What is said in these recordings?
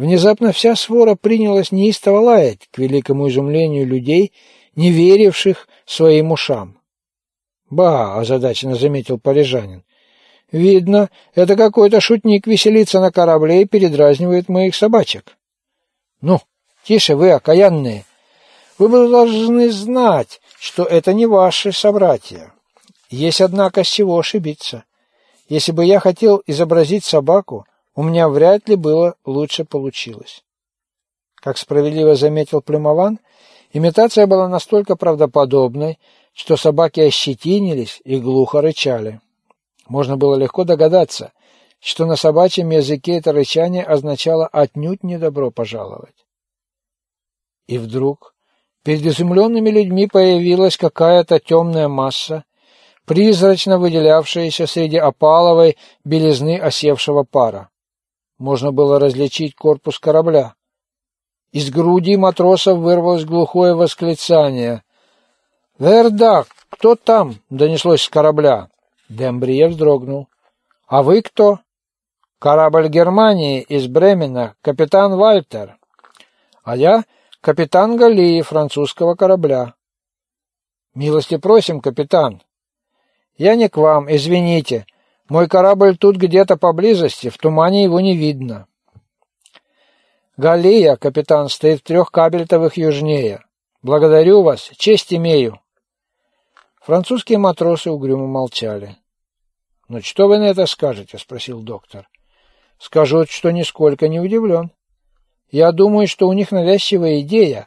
Внезапно вся свора принялась неистово лаять, к великому изумлению людей, не веривших своим ушам. «Ба!» — озадаченно заметил парижанин. «Видно, это какой-то шутник веселится на корабле и передразнивает моих собачек». «Ну, тише вы, окаянные! Вы должны знать, что это не ваши собратья. Есть, однако, с чего ошибиться. Если бы я хотел изобразить собаку, у меня вряд ли было лучше получилось. Как справедливо заметил Плюмован, имитация была настолько правдоподобной, что собаки ощетинились и глухо рычали. Можно было легко догадаться, что на собачьем языке это рычание означало отнюдь не добро пожаловать. И вдруг перед изумленными людьми появилась какая-то темная масса, призрачно выделявшаяся среди опаловой белизны осевшего пара. Можно было различить корпус корабля. Из груди матросов вырвалось глухое восклицание. «Вердак, кто там?» — донеслось с корабля. Дембрие вздрогнул. «А вы кто?» «Корабль Германии из Бремена, капитан Вальтер». «А я капитан Галии французского корабля». «Милости просим, капитан». «Я не к вам, извините. Мой корабль тут где-то поблизости, в тумане его не видно. Галия, капитан, стоит в трех кабельтовых южнее. Благодарю вас, честь имею. Французские матросы угрюмо молчали. «Ну что вы на это скажете?» — спросил доктор. «Скажу, что нисколько не удивлен. Я думаю, что у них навязчивая идея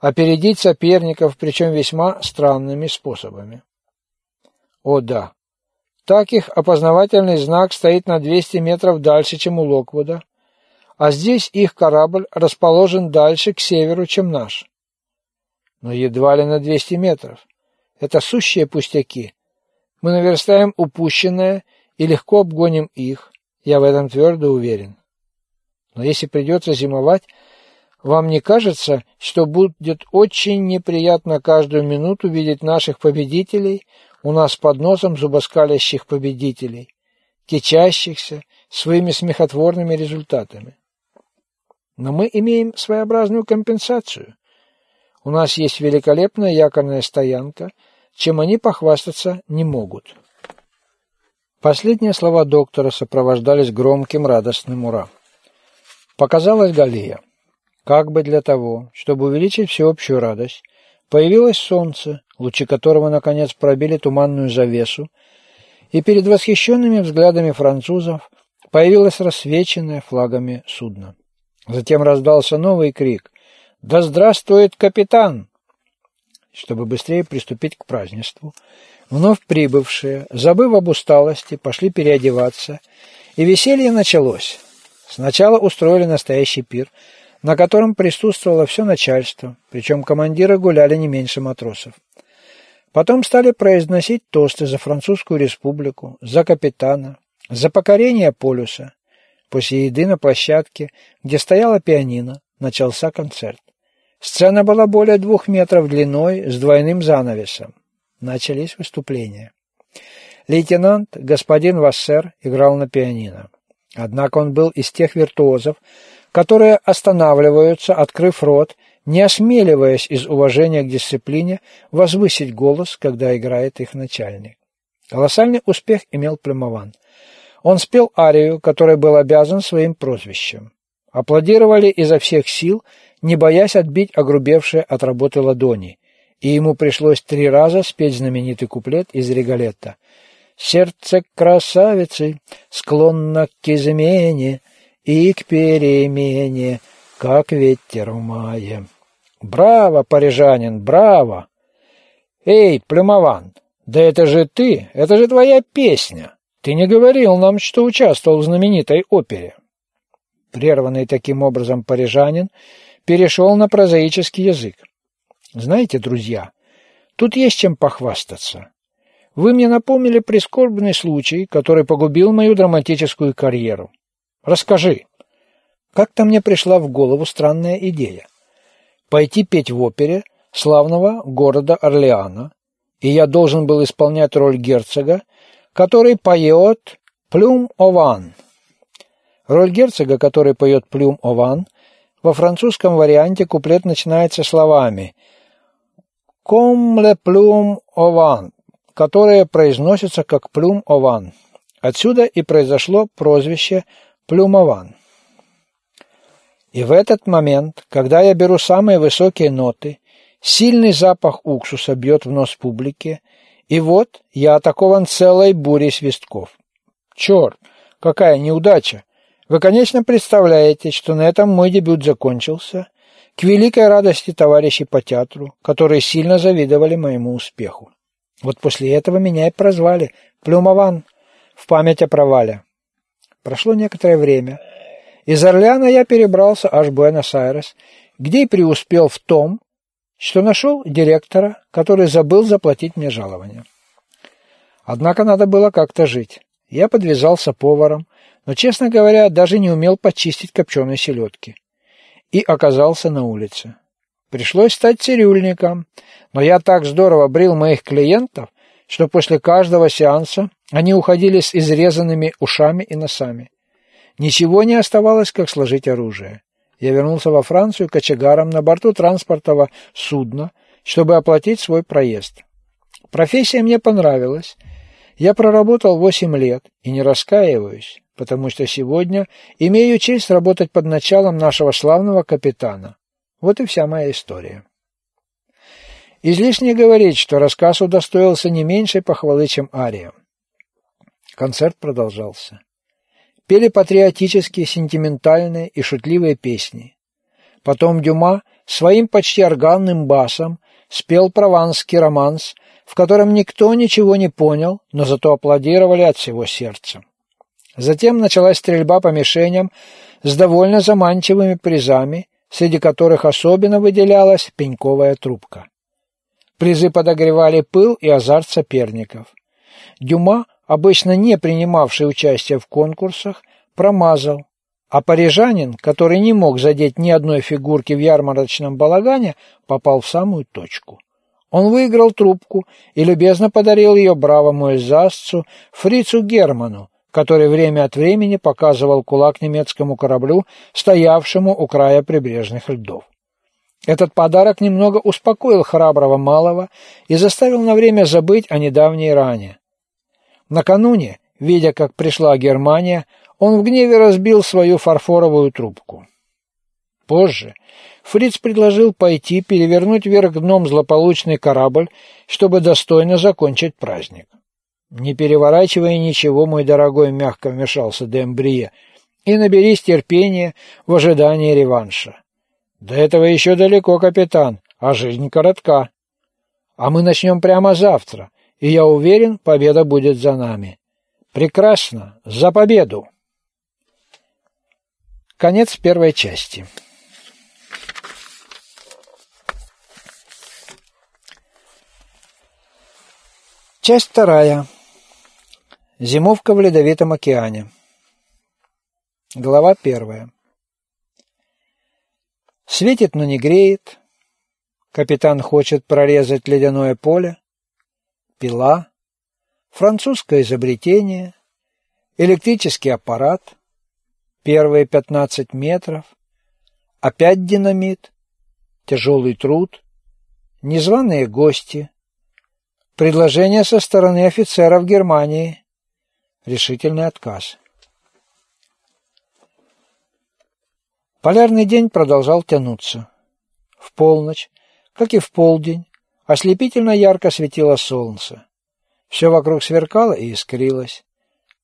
опередить соперников, причем весьма странными способами». «О да, так их опознавательный знак стоит на 200 метров дальше, чем у Локвуда, а здесь их корабль расположен дальше, к северу, чем наш. Но едва ли на 200 метров. Это сущие пустяки. Мы наверстаем упущенное и легко обгоним их, я в этом твердо уверен. Но если придется зимовать, вам не кажется, что будет очень неприятно каждую минуту видеть наших победителей у нас под носом зубоскалящих победителей, кичащихся своими смехотворными результатами. Но мы имеем своеобразную компенсацию. У нас есть великолепная якорная стоянка, чем они похвастаться не могут. Последние слова доктора сопровождались громким радостным «Ура!». Показалась Галия. Как бы для того, чтобы увеличить всеобщую радость, появилось солнце, лучи которого, наконец, пробили туманную завесу, и перед восхищенными взглядами французов появилось рассвеченное флагами судно. Затем раздался новый крик «Да здравствует капитан!» Чтобы быстрее приступить к празднеству, вновь прибывшие, забыв об усталости, пошли переодеваться, и веселье началось. Сначала устроили настоящий пир – на котором присутствовало все начальство, причем командиры гуляли не меньше матросов. Потом стали произносить тосты за Французскую республику, за капитана, за покорение полюса. После еды на площадке, где стояла пианино, начался концерт. Сцена была более двух метров длиной с двойным занавесом. Начались выступления. Лейтенант, господин Вассер, играл на пианино. Однако он был из тех виртуозов, которые останавливаются, открыв рот, не осмеливаясь из уважения к дисциплине возвысить голос, когда играет их начальник. Колоссальный успех имел Плюмован. Он спел арию, которой был обязан своим прозвищем. Аплодировали изо всех сил, не боясь отбить огрубевшие от работы ладони, и ему пришлось три раза спеть знаменитый куплет из Регалетта. «Сердце красавицы склонно к измене, и к перемене, как ветер в мае. Браво, парижанин, браво! Эй, Плюмован, да это же ты, это же твоя песня. Ты не говорил нам, что участвовал в знаменитой опере. Прерванный таким образом парижанин перешел на прозаический язык. Знаете, друзья, тут есть чем похвастаться. Вы мне напомнили прискорбный случай, который погубил мою драматическую карьеру. Расскажи. Как-то мне пришла в голову странная идея. Пойти петь в опере славного города Орлеана, и я должен был исполнять роль герцога, который поет «Плюм Ован». Роль герцога, который поет «Плюм Ован», во французском варианте куплет начинается словами «Comme le plume au которые произносятся как «плюм ован». Отсюда и произошло прозвище «плюмован». И в этот момент, когда я беру самые высокие ноты, сильный запах уксуса бьет в нос публике, и вот я атакован целой бурей свистков. Черт, какая неудача! Вы, конечно, представляете, что на этом мой дебют закончился, к великой радости товарищей по театру, которые сильно завидовали моему успеху. Вот после этого меня и прозвали Плюмован в память о провале. Прошло некоторое время. Из Орлеана я перебрался аж в Буэнос-Айрес, где и преуспел в том, что нашел директора, который забыл заплатить мне жалование. Однако надо было как-то жить. Я подвязался поваром, но, честно говоря, даже не умел почистить копченые селедки. И оказался на улице. Пришлось стать цирюльником, но я так здорово брил моих клиентов, что после каждого сеанса они уходили с изрезанными ушами и носами. Ничего не оставалось, как сложить оружие. Я вернулся во Францию кочегаром на борту транспортного судна, чтобы оплатить свой проезд. Профессия мне понравилась. Я проработал восемь лет и не раскаиваюсь потому что сегодня имею честь работать под началом нашего славного капитана. Вот и вся моя история. Излишне говорить, что рассказ удостоился не меньшей похвалы, чем ария. Концерт продолжался. Пели патриотические, сентиментальные и шутливые песни. Потом Дюма своим почти органным басом спел прованский романс, в котором никто ничего не понял, но зато аплодировали от всего сердца. Затем началась стрельба по мишеням с довольно заманчивыми призами, среди которых особенно выделялась пеньковая трубка. Призы подогревали пыл и азарт соперников. Дюма, обычно не принимавший участие в конкурсах, промазал, а парижанин, который не мог задеть ни одной фигурки в ярмарочном балагане, попал в самую точку. Он выиграл трубку и любезно подарил ее бравому эльзасцу Фрицу Герману, который время от времени показывал кулак немецкому кораблю, стоявшему у края прибрежных льдов. Этот подарок немного успокоил храброго малого и заставил на время забыть о недавней ране. Накануне, видя, как пришла Германия, он в гневе разбил свою фарфоровую трубку. Позже Фриц предложил пойти перевернуть вверх дном злополучный корабль, чтобы достойно закончить праздник. «Не переворачивай ничего, мой дорогой», — мягко вмешался Дембрие, «и наберись терпения в ожидании реванша». «До этого еще далеко, капитан, а жизнь коротка. А мы начнем прямо завтра, и я уверен, победа будет за нами». «Прекрасно! За победу!» Конец первой части. Часть вторая. Зимовка в ледовитом океане. Глава первая. Светит, но не греет. Капитан хочет прорезать ледяное поле. Пила. Французское изобретение. Электрический аппарат. Первые 15 метров. Опять динамит. Тяжелый труд. Незваные гости. Предложение со стороны офицеров Германии решительный отказ. Полярный день продолжал тянуться. В полночь, как и в полдень, ослепительно ярко светило солнце. Все вокруг сверкало и искрилось.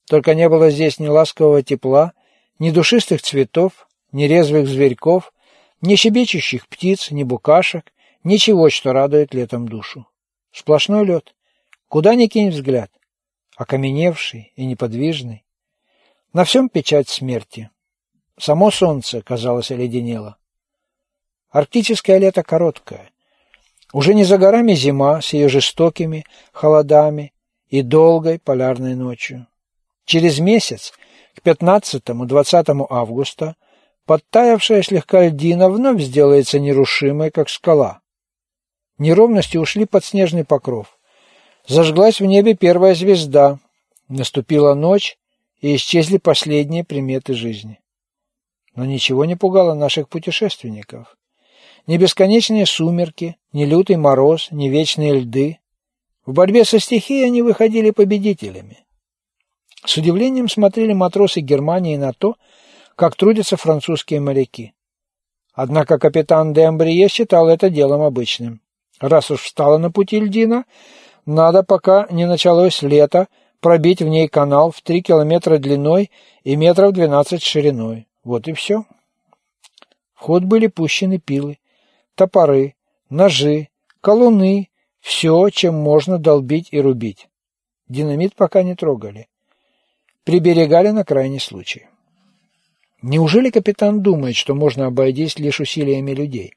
Только не было здесь ни ласкового тепла, ни душистых цветов, ни резвых зверьков, ни щебечущих птиц, ни букашек, ничего, что радует летом душу. Сплошной лед. Куда ни кинь взгляд окаменевший и неподвижный. На всем печать смерти. Само солнце, казалось, оледенело. Арктическое лето короткое. Уже не за горами зима с ее жестокими холодами и долгой полярной ночью. Через месяц, к 15-20 августа, подтаявшая слегка льдина вновь сделается нерушимой, как скала. Неровности ушли под снежный покров. Зажглась в небе первая звезда. Наступила ночь, и исчезли последние приметы жизни. Но ничего не пугало наших путешественников. Ни бесконечные сумерки, ни лютый мороз, ни вечные льды. В борьбе со стихией они выходили победителями. С удивлением смотрели матросы Германии на то, как трудятся французские моряки. Однако капитан де Амбрие считал это делом обычным. Раз уж встала на пути льдина, надо, пока не началось лето, пробить в ней канал в три километра длиной и метров двенадцать шириной. Вот и все. В ход были пущены пилы, топоры, ножи, колуны, все, чем можно долбить и рубить. Динамит пока не трогали. Приберегали на крайний случай. Неужели капитан думает, что можно обойтись лишь усилиями людей?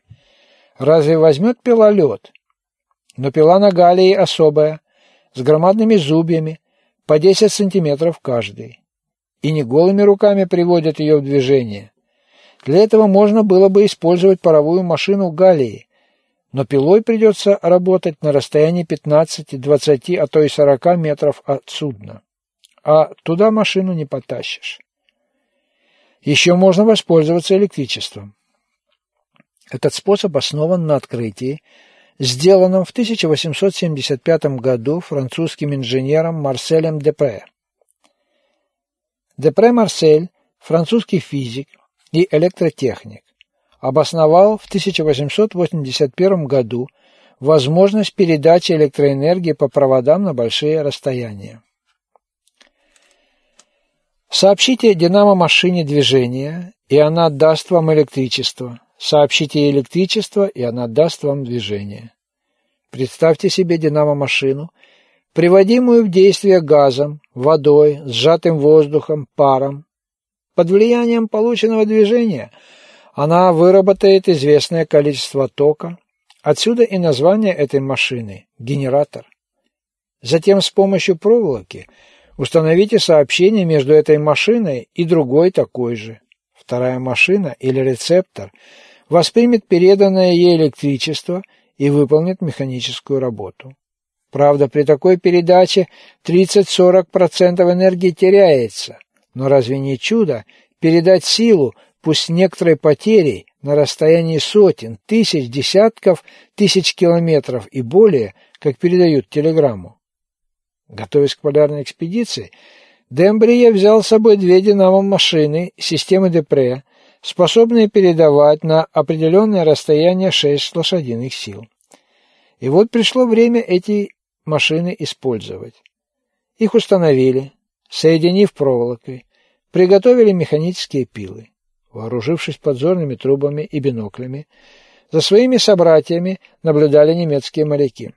Разве возьмет пила лед? Но пила на галии особая, с громадными зубьями, по 10 сантиметров каждый. И не голыми руками приводят ее в движение. Для этого можно было бы использовать паровую машину галии, но пилой придется работать на расстоянии 15, 20, а то и 40 метров от судна. А туда машину не потащишь. Еще можно воспользоваться электричеством. Этот способ основан на открытии, сделанном в 1875 году французским инженером Марселем Депре. Депре Марсель, французский физик и электротехник, обосновал в 1881 году возможность передачи электроэнергии по проводам на большие расстояния. Сообщите динамо-машине движение, и она даст вам электричество. Сообщите ей электричество, и она даст вам движение. Представьте себе динамо-машину, приводимую в действие газом, водой, сжатым воздухом, паром. Под влиянием полученного движения она выработает известное количество тока, отсюда и название этой машины – генератор. Затем с помощью проволоки – Установите сообщение между этой машиной и другой такой же. Вторая машина или рецептор воспримет переданное ей электричество и выполнит механическую работу. Правда, при такой передаче 30-40% энергии теряется, но разве не чудо передать силу, пусть некоторой потерей, на расстоянии сотен, тысяч, десятков тысяч километров и более, как передают телеграмму? Готовясь к полярной экспедиции, Дембрие взял с собой две динамо-машины системы Депре, способные передавать на определенное расстояние 6 лошадиных сил. И вот пришло время эти машины использовать. Их установили, соединив проволокой, приготовили механические пилы. Вооружившись подзорными трубами и биноклями, за своими собратьями наблюдали немецкие моряки.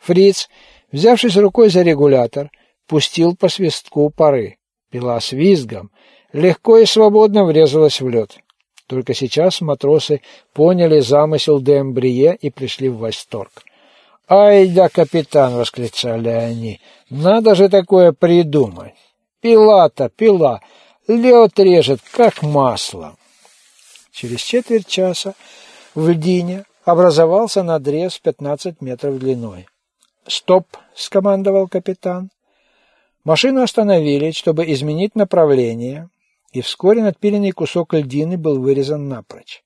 Фриц Взявшись рукой за регулятор, пустил по свистку пары. Пила с визгом, легко и свободно врезалась в лед. Только сейчас матросы поняли замысел Дембрие и пришли в восторг. «Ай да, капитан!» — восклицали они. «Надо же такое придумать! Пила-то, пила! Лед режет, как масло!» Через четверть часа в льдине образовался надрез 15 метров длиной. «Стоп!» — скомандовал капитан. Машину остановили, чтобы изменить направление, и вскоре надпиленный кусок льдины был вырезан напрочь.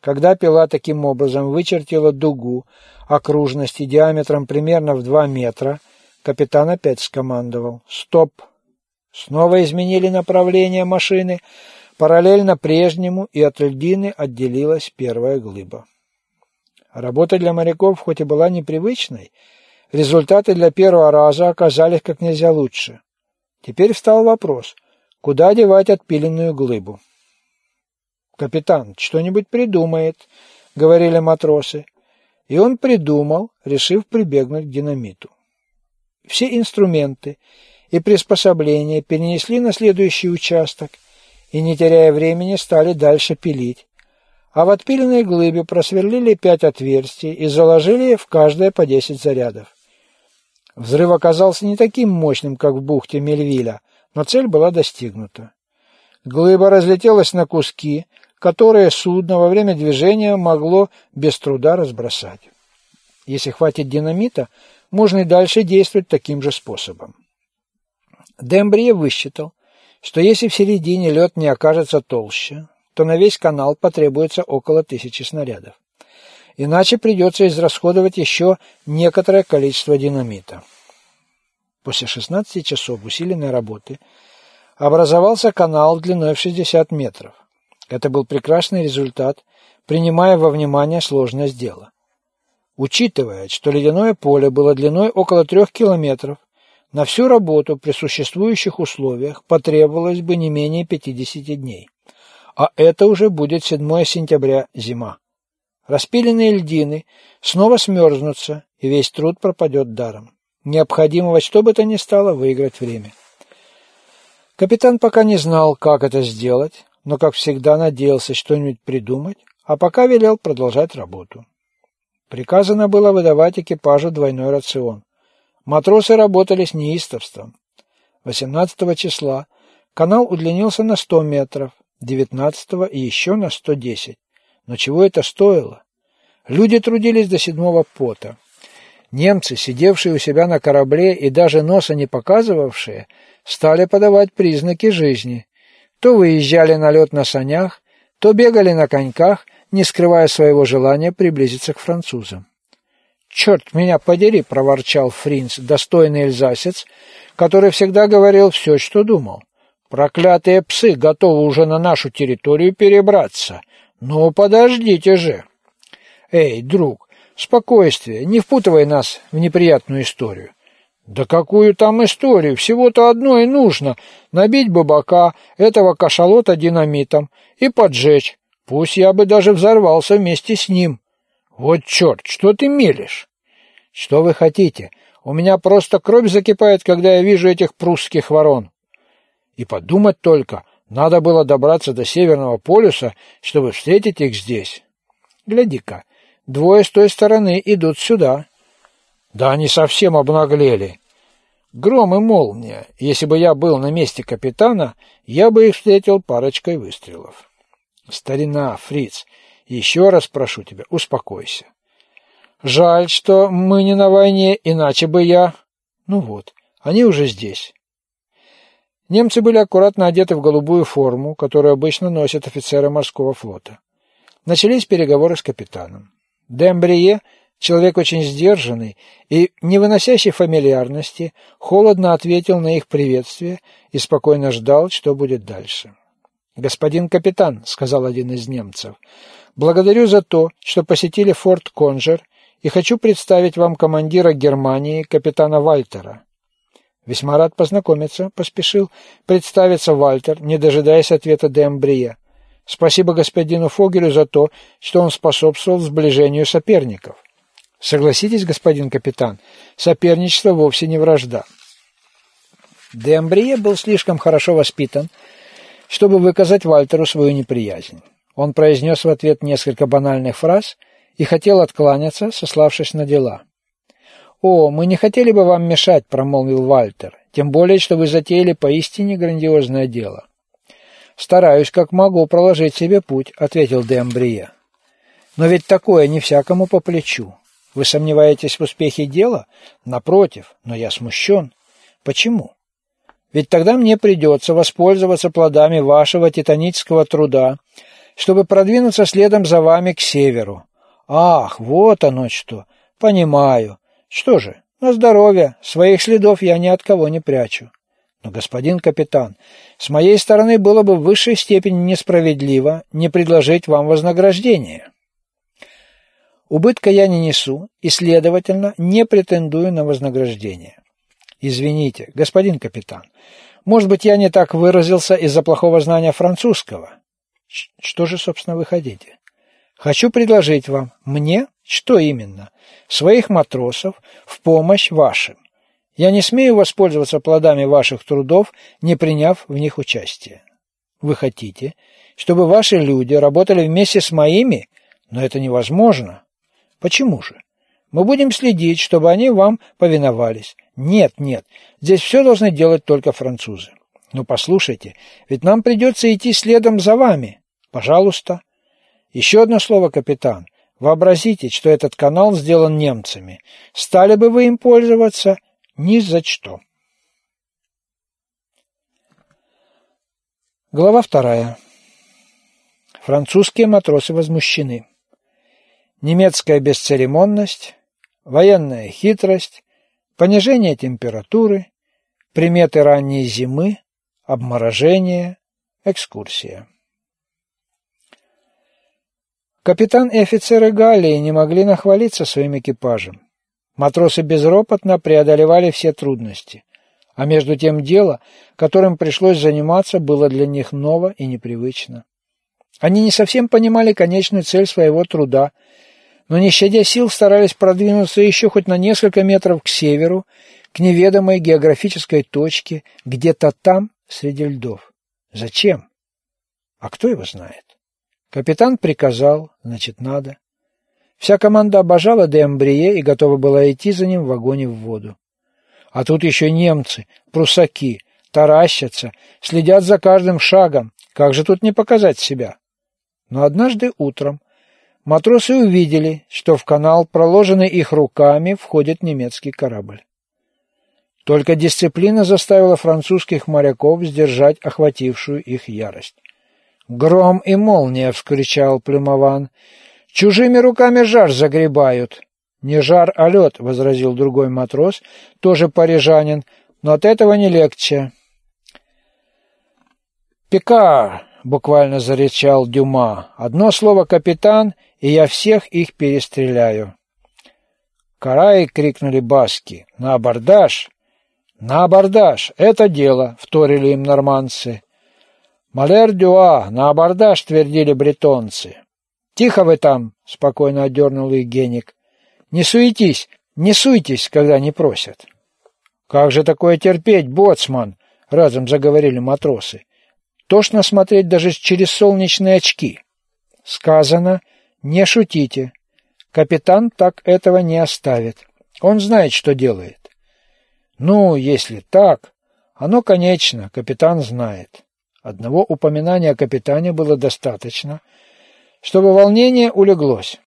Когда пила таким образом вычертила дугу окружности диаметром примерно в два метра, капитан опять скомандовал «Стоп!». Снова изменили направление машины, параллельно прежнему, и от льдины отделилась первая глыба. Работа для моряков хоть и была непривычной, Результаты для первого раза оказались как нельзя лучше. Теперь встал вопрос, куда девать отпиленную глыбу. «Капитан что-нибудь придумает», — говорили матросы. И он придумал, решив прибегнуть к динамиту. Все инструменты и приспособления перенесли на следующий участок и, не теряя времени, стали дальше пилить. А в отпиленной глыбе просверлили пять отверстий и заложили в каждое по десять зарядов. Взрыв оказался не таким мощным, как в бухте Мельвиля, но цель была достигнута. Глыба разлетелась на куски, которые судно во время движения могло без труда разбросать. Если хватит динамита, можно и дальше действовать таким же способом. Дембрие высчитал, что если в середине лед не окажется толще, что на весь канал потребуется около тысячи снарядов. Иначе придется израсходовать еще некоторое количество динамита. После 16 часов усиленной работы образовался канал длиной в 60 метров. Это был прекрасный результат, принимая во внимание сложность дела. Учитывая, что ледяное поле было длиной около трех километров, на всю работу при существующих условиях потребовалось бы не менее 50 дней. А это уже будет 7 сентября, зима. Распиленные льдины снова смерзнутся, и весь труд пропадет даром. Необходимо во что бы то ни стало выиграть время. Капитан пока не знал, как это сделать, но, как всегда, надеялся что-нибудь придумать, а пока велел продолжать работу. Приказано было выдавать экипажу двойной рацион. Матросы работали с неистовством. 18 числа канал удлинился на 100 метров, 19 и еще на 110. Но чего это стоило? Люди трудились до седьмого пота. Немцы, сидевшие у себя на корабле и даже носа не показывавшие, стали подавать признаки жизни. То выезжали на лед на санях, то бегали на коньках, не скрывая своего желания приблизиться к французам. «Черт меня подери!» — проворчал Фринц, достойный эльзасец, который всегда говорил все, что думал. «Проклятые псы готовы уже на нашу территорию перебраться. «Ну, подождите же!» «Эй, друг, спокойствие, не впутывай нас в неприятную историю». «Да какую там историю? Всего-то одно и нужно. Набить бабака, этого кашалота динамитом и поджечь. Пусть я бы даже взорвался вместе с ним». «Вот черт, что ты мелешь?» «Что вы хотите? У меня просто кровь закипает, когда я вижу этих прусских ворон». «И подумать только, надо было добраться до Северного полюса, чтобы встретить их здесь. Гляди-ка, двое с той стороны идут сюда. Да они совсем обнаглели. Гром и молния. Если бы я был на месте капитана, я бы их встретил парочкой выстрелов. Старина, фриц, еще раз прошу тебя, успокойся. Жаль, что мы не на войне, иначе бы я... Ну вот, они уже здесь. Немцы были аккуратно одеты в голубую форму, которую обычно носят офицеры морского флота. Начались переговоры с капитаном. Дембрие, человек очень сдержанный и не выносящий фамильярности, холодно ответил на их приветствие и спокойно ждал, что будет дальше. «Господин капитан», — сказал один из немцев, — «благодарю за то, что посетили форт Конжер и хочу представить вам командира Германии, капитана Вальтера. «Весьма рад познакомиться», — поспешил представиться Вальтер, не дожидаясь ответа де Амбрия. «Спасибо господину Фогелю за то, что он способствовал сближению соперников». «Согласитесь, господин капитан, соперничество вовсе не вражда». Де Амбрие был слишком хорошо воспитан, чтобы выказать Вальтеру свою неприязнь. Он произнес в ответ несколько банальных фраз и хотел откланяться, сославшись на дела. «О, мы не хотели бы вам мешать», — промолвил Вальтер, «тем более, что вы затеяли поистине грандиозное дело». «Стараюсь, как могу, проложить себе путь», — ответил де Амбрие. «Но ведь такое не всякому по плечу. Вы сомневаетесь в успехе дела? Напротив, но я смущен. Почему? Ведь тогда мне придется воспользоваться плодами вашего титанического труда, чтобы продвинуться следом за вами к северу. Ах, вот оно что! Понимаю. Что же, на здоровье, своих следов я ни от кого не прячу. Но, господин капитан, с моей стороны было бы в высшей степени несправедливо не предложить вам вознаграждение. Убытка я не несу и, следовательно, не претендую на вознаграждение. Извините, господин капитан, может быть, я не так выразился из-за плохого знания французского. Что же, собственно, вы хотите? Хочу предложить вам, мне, что именно, своих матросов в помощь вашим. Я не смею воспользоваться плодами ваших трудов, не приняв в них участие. Вы хотите, чтобы ваши люди работали вместе с моими, но это невозможно. Почему же? Мы будем следить, чтобы они вам повиновались. Нет, нет, здесь все должны делать только французы. Ну, послушайте, ведь нам придется идти следом за вами. Пожалуйста. Еще одно слово, капитан. Вообразите, что этот канал сделан немцами. Стали бы вы им пользоваться? Ни за что. Глава вторая. Французские матросы возмущены. Немецкая бесцеремонность, военная хитрость, понижение температуры, приметы ранней зимы, обморожение, экскурсия. Капитан и офицеры Галлии не могли нахвалиться своим экипажем. Матросы безропотно преодолевали все трудности, а между тем дело, которым пришлось заниматься, было для них ново и непривычно. Они не совсем понимали конечную цель своего труда, но не щадя сил старались продвинуться еще хоть на несколько метров к северу, к неведомой географической точке, где-то там, среди льдов. Зачем? А кто его знает? Капитан приказал, значит, надо. Вся команда обожала Дембрие и готова была идти за ним в вагоне в воду. А тут еще немцы, прусаки, таращатся, следят за каждым шагом. Как же тут не показать себя? Но однажды утром матросы увидели, что в канал, проложенный их руками, входит немецкий корабль. Только дисциплина заставила французских моряков сдержать охватившую их ярость. «Гром и молния!» — вскричал Плюмован. «Чужими руками жар загребают!» «Не жар, а лед!» — возразил другой матрос, тоже парижанин, но от этого не легче. «Пикар!» — буквально зарычал Дюма. «Одно слово «капитан», и я всех их перестреляю». «Карай!» — крикнули баски. «На абордаж!» «На абордаж! Это дело!» — вторили им норманцы. «Малер дюа! На абордаж!» — твердили бретонцы. «Тихо вы там!» — спокойно одернул их геник. «Не суетись! Не суйтесь, когда не просят!» «Как же такое терпеть, боцман?» — разом заговорили матросы. «Тошно смотреть даже через солнечные очки!» «Сказано, не шутите. Капитан так этого не оставит. Он знает, что делает. Ну, если так, оно конечно, капитан знает. Одного упоминания о капитане было достаточно, чтобы волнение улеглось.